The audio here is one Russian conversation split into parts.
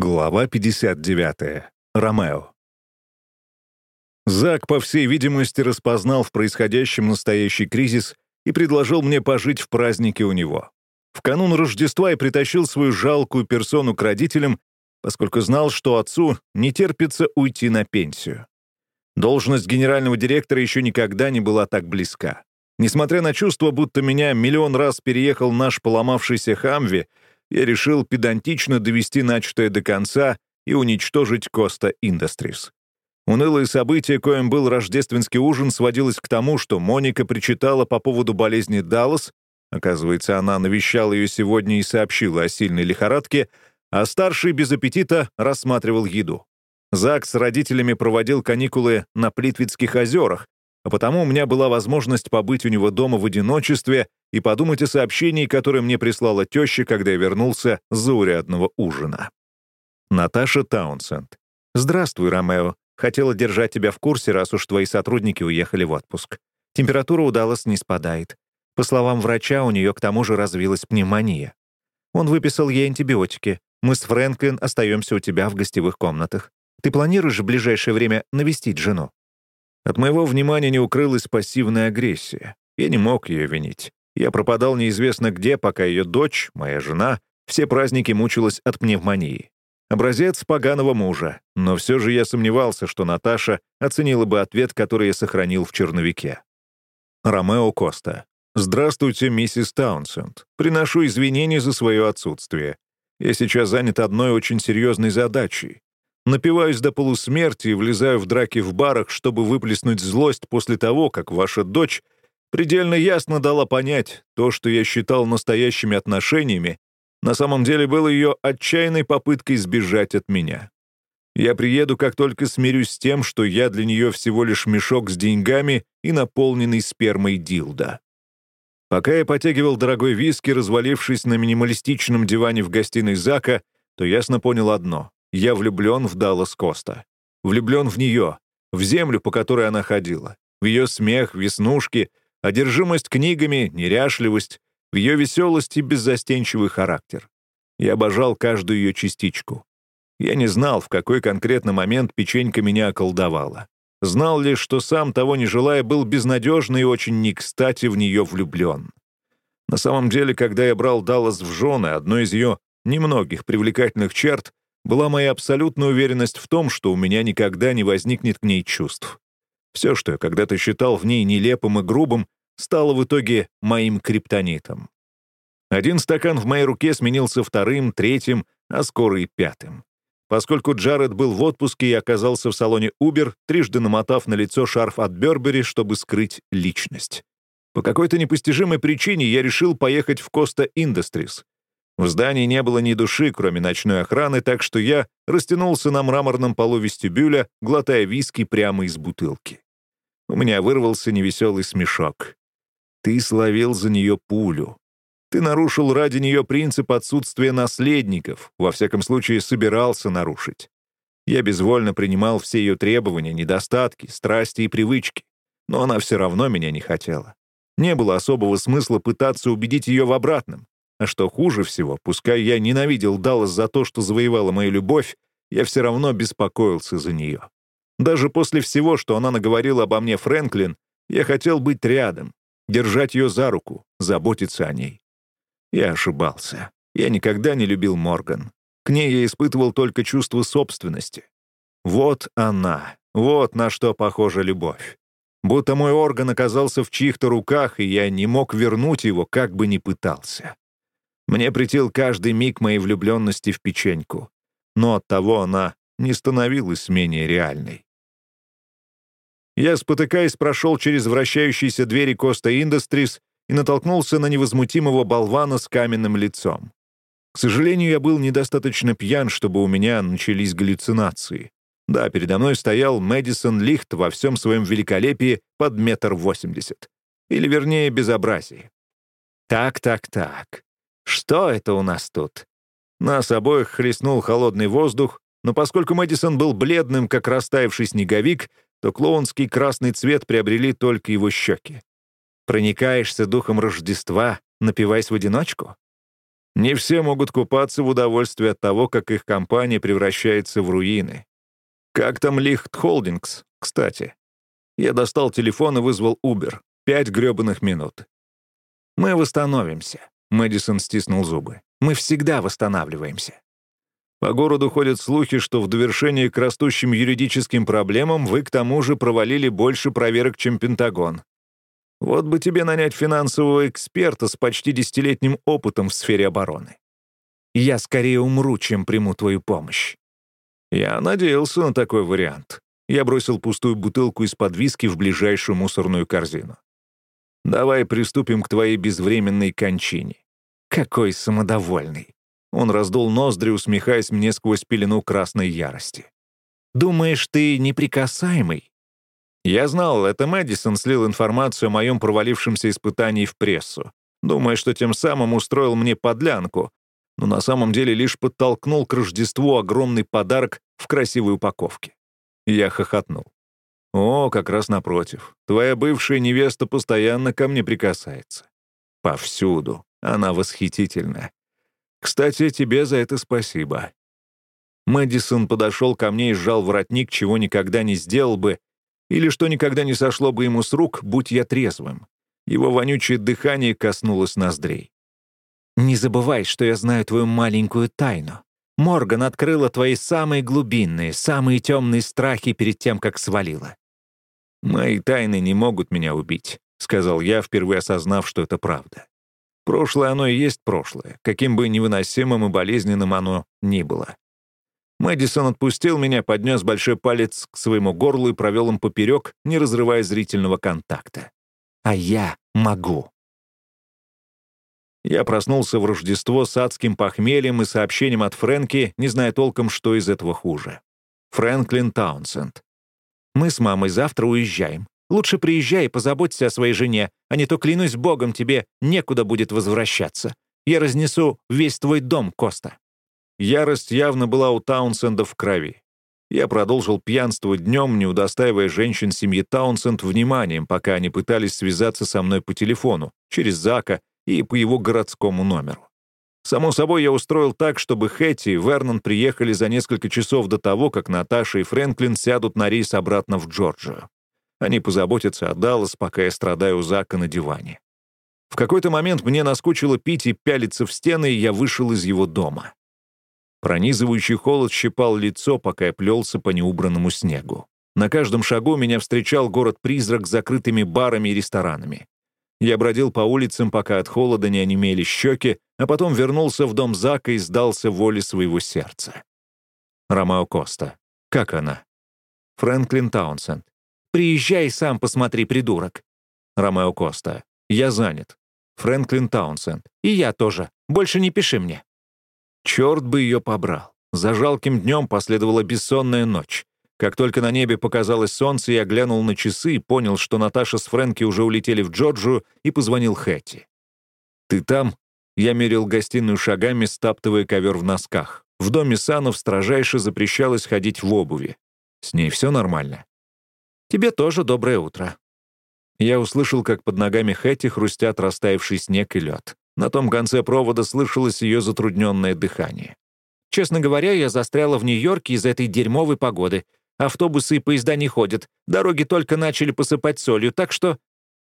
Глава 59. Ромео. Зак, по всей видимости, распознал в происходящем настоящий кризис и предложил мне пожить в празднике у него. В канун Рождества я притащил свою жалкую персону к родителям, поскольку знал, что отцу не терпится уйти на пенсию. Должность генерального директора еще никогда не была так близка. Несмотря на чувство, будто меня миллион раз переехал наш поломавшийся Хамви, я решил педантично довести начатое до конца и уничтожить Коста Industries. Унылое событие, коим был рождественский ужин, сводилось к тому, что Моника причитала по поводу болезни Даллас, оказывается, она навещала ее сегодня и сообщила о сильной лихорадке, а старший без аппетита рассматривал еду. Зак с родителями проводил каникулы на Плитвицких озерах, а потому у меня была возможность побыть у него дома в одиночестве и подумать о сообщении, которое мне прислала теща, когда я вернулся с заурядного ужина. Наташа Таунсенд. «Здравствуй, Ромео. Хотела держать тебя в курсе, раз уж твои сотрудники уехали в отпуск. Температура у Даллас не спадает. По словам врача, у нее к тому же развилась пневмония. Он выписал ей антибиотики. Мы с Фрэнклин остаемся у тебя в гостевых комнатах. Ты планируешь в ближайшее время навестить жену?» От моего внимания не укрылась пассивная агрессия. Я не мог ее винить. Я пропадал неизвестно где, пока ее дочь, моя жена, все праздники мучилась от пневмонии. Образец поганого мужа, но все же я сомневался, что Наташа оценила бы ответ, который я сохранил в черновике. Ромео Коста. «Здравствуйте, миссис Таунсенд. Приношу извинения за свое отсутствие. Я сейчас занят одной очень серьезной задачей. Напиваюсь до полусмерти и влезаю в драки в барах, чтобы выплеснуть злость после того, как ваша дочь предельно ясно дала понять, то, что я считал настоящими отношениями, на самом деле было ее отчаянной попыткой сбежать от меня. Я приеду, как только смирюсь с тем, что я для нее всего лишь мешок с деньгами и наполненный спермой дилда. Пока я потягивал дорогой виски, развалившись на минималистичном диване в гостиной Зака, то ясно понял одно. Я влюблен в Даллас Коста. Влюблен в нее, в землю, по которой она ходила, в ее смех, веснушки, одержимость книгами, неряшливость, в ее веселость и беззастенчивый характер. Я обожал каждую ее частичку. Я не знал, в какой конкретно момент печенька меня околдовала. Знал лишь, что сам, того не желая, был безнадежно и очень не кстати в нее влюблен. На самом деле, когда я брал Даллас в жены, одной из ее немногих привлекательных черт была моя абсолютная уверенность в том, что у меня никогда не возникнет к ней чувств. Все, что я когда-то считал в ней нелепым и грубым, стало в итоге моим криптонитом. Один стакан в моей руке сменился вторым, третьим, а скоро и пятым. Поскольку Джаред был в отпуске и оказался в салоне Uber, трижды намотав на лицо шарф от Бербери, чтобы скрыть личность. По какой-то непостижимой причине я решил поехать в Коста Industries, в здании не было ни души, кроме ночной охраны, так что я растянулся на мраморном полу вестибюля, глотая виски прямо из бутылки. У меня вырвался невеселый смешок. Ты словил за нее пулю. Ты нарушил ради нее принцип отсутствия наследников, во всяком случае собирался нарушить. Я безвольно принимал все ее требования, недостатки, страсти и привычки, но она все равно меня не хотела. Не было особого смысла пытаться убедить ее в обратном. А что хуже всего, пускай я ненавидел Даллас за то, что завоевала мою любовь, я все равно беспокоился за нее. Даже после всего, что она наговорила обо мне Фрэнклин, я хотел быть рядом, держать ее за руку, заботиться о ней. Я ошибался. Я никогда не любил Морган. К ней я испытывал только чувство собственности. Вот она, вот на что похожа любовь. Будто мой орган оказался в чьих-то руках, и я не мог вернуть его, как бы ни пытался. Мне притил каждый миг моей влюбленности в печеньку, но оттого она не становилась менее реальной. Я, спотыкаясь, прошел через вращающиеся двери Коста Industries и натолкнулся на невозмутимого болвана с каменным лицом. К сожалению, я был недостаточно пьян, чтобы у меня начались галлюцинации. Да, передо мной стоял Мэдисон Лихт во всем своем великолепии под метр восемьдесят. Или, вернее, безобразие. Так, так, так. Что это у нас тут? Нас обоих хлестнул холодный воздух, но поскольку Мэдисон был бледным, как растаявший снеговик, то клоунский красный цвет приобрели только его щеки. Проникаешься духом Рождества, напиваясь в одиночку? Не все могут купаться в удовольствии от того, как их компания превращается в руины. Как там Лихт Холдингс, кстати? Я достал телефон и вызвал Uber. Пять грёбаных минут. Мы восстановимся. Мэдисон стиснул зубы. Мы всегда восстанавливаемся. По городу ходят слухи, что в довершение к растущим юридическим проблемам вы к тому же провалили больше проверок, чем Пентагон. Вот бы тебе нанять финансового эксперта с почти десятилетним опытом в сфере обороны. Я скорее умру, чем приму твою помощь. Я надеялся на такой вариант. Я бросил пустую бутылку из-под виски в ближайшую мусорную корзину. Давай приступим к твоей безвременной кончине. Какой самодовольный. Он раздул ноздри, усмехаясь мне сквозь пелену красной ярости. «Думаешь, ты неприкасаемый?» Я знал, это Мэдисон слил информацию о моем провалившемся испытании в прессу, думая, что тем самым устроил мне подлянку, но на самом деле лишь подтолкнул к Рождеству огромный подарок в красивой упаковке. Я хохотнул. «О, как раз напротив. Твоя бывшая невеста постоянно ко мне прикасается. Повсюду. Она восхитительна. Кстати, тебе за это спасибо». Мэдисон подошел ко мне и сжал воротник, чего никогда не сделал бы, или что никогда не сошло бы ему с рук, будь я трезвым. Его вонючее дыхание коснулось ноздрей. «Не забывай, что я знаю твою маленькую тайну. Морган открыла твои самые глубинные, самые темные страхи перед тем, как свалила». «Мои тайны не могут меня убить», — сказал я, впервые осознав, что это правда. Прошлое оно и есть прошлое, каким бы невыносимым и болезненным оно ни было. Мэдисон отпустил меня, поднес большой палец к своему горлу и провел им поперек, не разрывая зрительного контакта. А я могу. Я проснулся в Рождество с адским похмельем и сообщением от Фрэнки, не зная толком, что из этого хуже. Фрэнклин Таунсенд. «Мы с мамой завтра уезжаем. Лучше приезжай и позаботься о своей жене, а не то, клянусь богом, тебе некуда будет возвращаться. Я разнесу весь твой дом, Коста». Ярость явно была у Таунсенда в крови. Я продолжил пьянствовать днем, не удостаивая женщин семьи Таунсенд вниманием, пока они пытались связаться со мной по телефону, через Зака и по его городскому номеру. Само собой, я устроил так, чтобы Хэти и Вернон приехали за несколько часов до того, как Наташа и Фрэнклин сядут на рейс обратно в Джорджию. Они позаботятся о Даллас, пока я страдаю у Зака на диване. В какой-то момент мне наскучило пить и пялиться в стены, и я вышел из его дома. Пронизывающий холод щипал лицо, пока я плелся по неубранному снегу. На каждом шагу меня встречал город-призрак с закрытыми барами и ресторанами. Я бродил по улицам, пока от холода не онемели щеки, а потом вернулся в дом Зака и сдался воле своего сердца. Ромео Коста. Как она? Фрэнклин Таунсенд. Приезжай сам посмотри, придурок. Ромео Коста. Я занят. Фрэнклин Таунсенд. И я тоже. Больше не пиши мне. Черт бы ее побрал. За жалким днем последовала бессонная ночь. Как только на небе показалось солнце, я глянул на часы и понял, что Наташа с Фрэнки уже улетели в Джорджию, и позвонил Хэтти. «Ты там?» Я мерил гостиную шагами, стаптывая ковер в носках. В доме Санов строжайше запрещалось ходить в обуви. С ней все нормально. Тебе тоже доброе утро». Я услышал, как под ногами Хэти хрустят растаявший снег и лед. На том конце провода слышалось ее затрудненное дыхание. «Честно говоря, я застряла в Нью-Йорке из-за этой дерьмовой погоды. Автобусы и поезда не ходят, дороги только начали посыпать солью, так что...»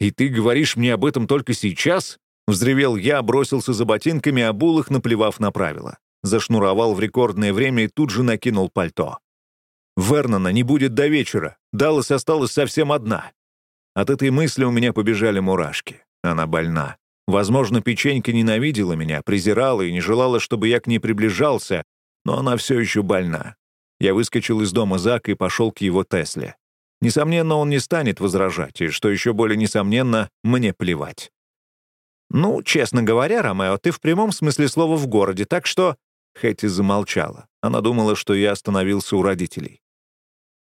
«И ты говоришь мне об этом только сейчас?» Взревел я, бросился за ботинками, а булых наплевав на правила. Зашнуровал в рекордное время и тут же накинул пальто. Вернона не будет до вечера. Даллас осталась совсем одна. От этой мысли у меня побежали мурашки. Она больна. Возможно, печенька ненавидела меня, презирала и не желала, чтобы я к ней приближался, но она все еще больна. Я выскочил из дома Зака и пошел к его Тесле. Несомненно, он не станет возражать, и, что еще более несомненно, мне плевать. «Ну, честно говоря, Ромео, ты в прямом смысле слова в городе, так что...» Хэти замолчала. Она думала, что я остановился у родителей.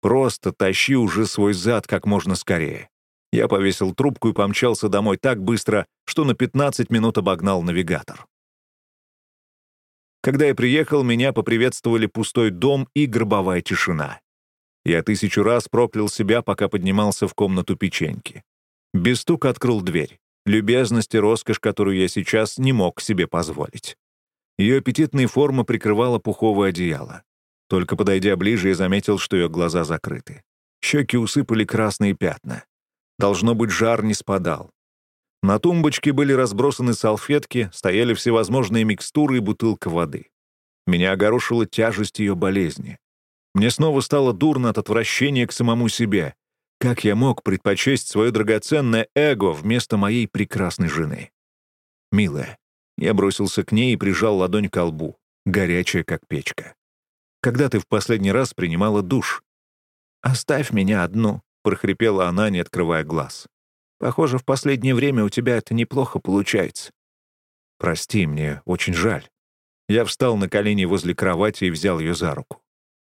Просто тащи уже свой зад как можно скорее. Я повесил трубку и помчался домой так быстро, что на 15 минут обогнал навигатор. Когда я приехал, меня поприветствовали пустой дом и гробовая тишина. Я тысячу раз проклял себя, пока поднимался в комнату печеньки. Без стука открыл дверь. Любезность и роскошь, которую я сейчас не мог себе позволить. Ее аппетитная форма прикрывала пуховое одеяло. Только подойдя ближе, я заметил, что ее глаза закрыты. Щеки усыпали красные пятна. Должно быть, жар не спадал. На тумбочке были разбросаны салфетки, стояли всевозможные микстуры и бутылка воды. Меня огорошила тяжесть ее болезни. Мне снова стало дурно от отвращения к самому себе. Как я мог предпочесть свое драгоценное эго вместо моей прекрасной жены? Милая, я бросился к ней и прижал ладонь к лбу, горячая, как печка. Когда ты в последний раз принимала душ? «Оставь меня одну», — прохрипела она, не открывая глаз. «Похоже, в последнее время у тебя это неплохо получается». «Прости, мне очень жаль». Я встал на колени возле кровати и взял ее за руку.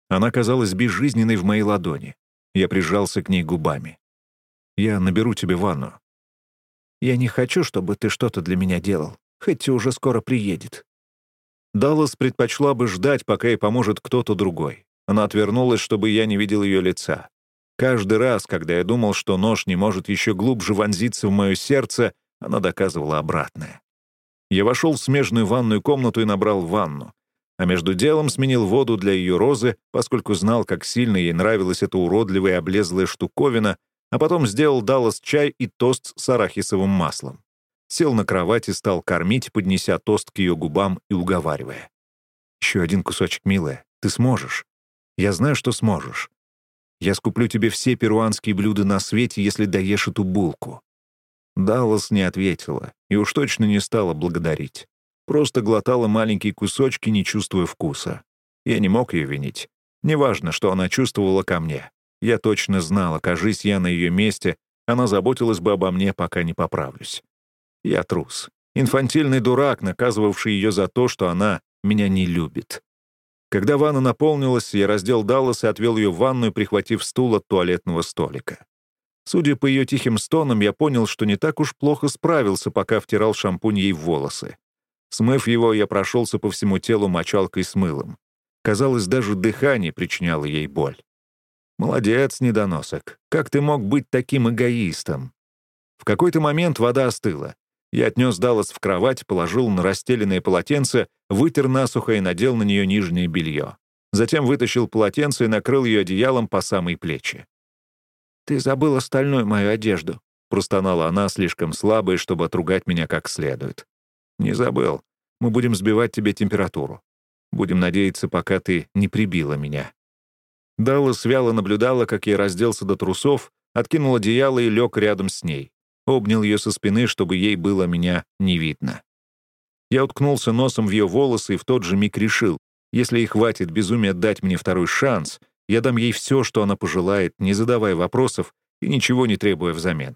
Она казалась безжизненной в моей ладони. Я прижался к ней губами. «Я наберу тебе ванну». «Я не хочу, чтобы ты что-то для меня делал. Хэтти уже скоро приедет». Даллас предпочла бы ждать, пока ей поможет кто-то другой. Она отвернулась, чтобы я не видел ее лица. Каждый раз, когда я думал, что нож не может еще глубже вонзиться в мое сердце, она доказывала обратное. Я вошел в смежную ванную комнату и набрал ванну а между делом сменил воду для ее розы, поскольку знал, как сильно ей нравилась эта уродливая облезлая штуковина, а потом сделал Даллас чай и тост с арахисовым маслом. Сел на кровать и стал кормить, поднеся тост к ее губам и уговаривая. «Еще один кусочек, милая. Ты сможешь. Я знаю, что сможешь. Я скуплю тебе все перуанские блюда на свете, если доешь эту булку». Даллас не ответила и уж точно не стала благодарить. Просто глотала маленькие кусочки, не чувствуя вкуса. Я не мог ее винить. Неважно, что она чувствовала ко мне. Я точно знал, окажись я на ее месте, она заботилась бы обо мне, пока не поправлюсь. Я трус. Инфантильный дурак, наказывавший ее за то, что она меня не любит. Когда ванна наполнилась, я раздел Даллас и отвел ее в ванную, прихватив стул от туалетного столика. Судя по ее тихим стонам, я понял, что не так уж плохо справился, пока втирал шампунь ей в волосы. Смыв его, я прошелся по всему телу мочалкой с мылом. Казалось, даже дыхание причиняло ей боль. «Молодец, недоносок. Как ты мог быть таким эгоистом?» В какой-то момент вода остыла. Я отнес Даллас в кровать, положил на расстеленное полотенце, вытер насухо и надел на нее нижнее белье. Затем вытащил полотенце и накрыл ее одеялом по самой плечи. «Ты забыл остальную мою одежду», — простонала она, слишком слабая, чтобы отругать меня как следует. «Не забыл. Мы будем сбивать тебе температуру. Будем надеяться, пока ты не прибила меня». Даллас вяло наблюдала, как я разделся до трусов, откинул одеяло и лег рядом с ней. Обнял ее со спины, чтобы ей было меня не видно. Я уткнулся носом в ее волосы и в тот же миг решил, если ей хватит безумия дать мне второй шанс, я дам ей все, что она пожелает, не задавая вопросов и ничего не требуя взамен.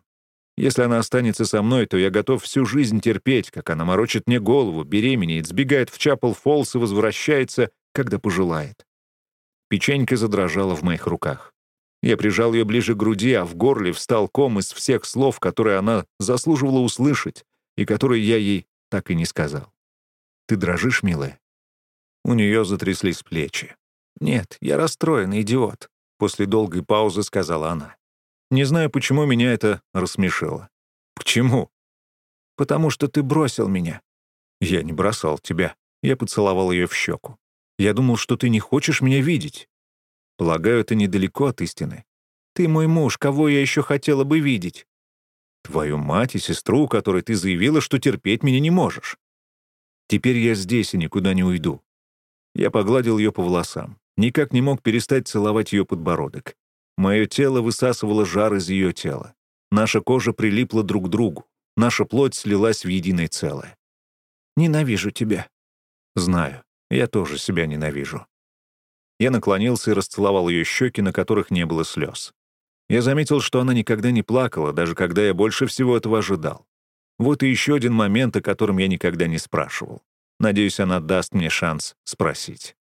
Если она останется со мной, то я готов всю жизнь терпеть, как она морочит мне голову, беременеет, сбегает в Чапл Фолс и возвращается, когда пожелает. Печенька задрожала в моих руках. Я прижал ее ближе к груди, а в горле встал ком из всех слов, которые она заслуживала услышать и которые я ей так и не сказал. «Ты дрожишь, милая?» У нее затряслись плечи. «Нет, я расстроен, идиот», — после долгой паузы сказала она. Не знаю, почему меня это рассмешило. Почему? Потому что ты бросил меня. Я не бросал тебя. Я поцеловал ее в щеку. Я думал, что ты не хочешь меня видеть. Полагаю, это недалеко от истины. Ты мой муж, кого я еще хотела бы видеть? Твою мать и сестру, которой ты заявила, что терпеть меня не можешь. Теперь я здесь и никуда не уйду. Я погладил ее по волосам. Никак не мог перестать целовать ее подбородок. Мое тело высасывало жар из ее тела. Наша кожа прилипла друг к другу. Наша плоть слилась в единое целое. «Ненавижу тебя». «Знаю. Я тоже себя ненавижу». Я наклонился и расцеловал ее щеки, на которых не было слез. Я заметил, что она никогда не плакала, даже когда я больше всего этого ожидал. Вот и еще один момент, о котором я никогда не спрашивал. Надеюсь, она даст мне шанс спросить.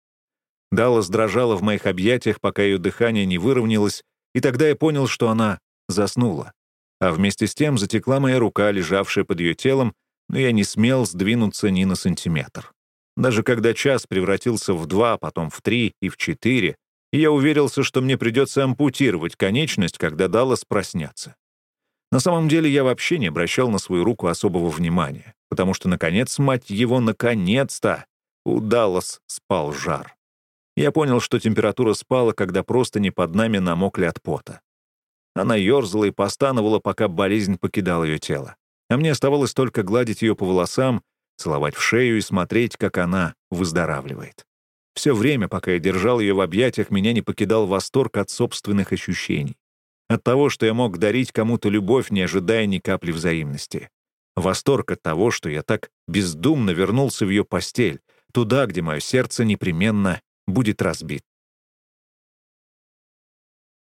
Даллас дрожала в моих объятиях, пока ее дыхание не выровнялось, и тогда я понял, что она заснула. А вместе с тем затекла моя рука, лежавшая под ее телом, но я не смел сдвинуться ни на сантиметр. Даже когда час превратился в два, потом в три и в четыре, и я уверился, что мне придется ампутировать конечность, когда Даллас проснется. На самом деле я вообще не обращал на свою руку особого внимания, потому что, наконец, мать его, наконец-то, У Даллас спал жар. Я понял, что температура спала, когда просто не под нами намокли от пота. Она ерзала и постановала, пока болезнь покидала ее тело. А мне оставалось только гладить ее по волосам, целовать в шею и смотреть, как она выздоравливает. Все время, пока я держал ее в объятиях, меня не покидал восторг от собственных ощущений. От того, что я мог дарить кому-то любовь, не ожидая ни капли взаимности. Восторг от того, что я так бездумно вернулся в ее постель, туда, где мое сердце непременно будет разбит.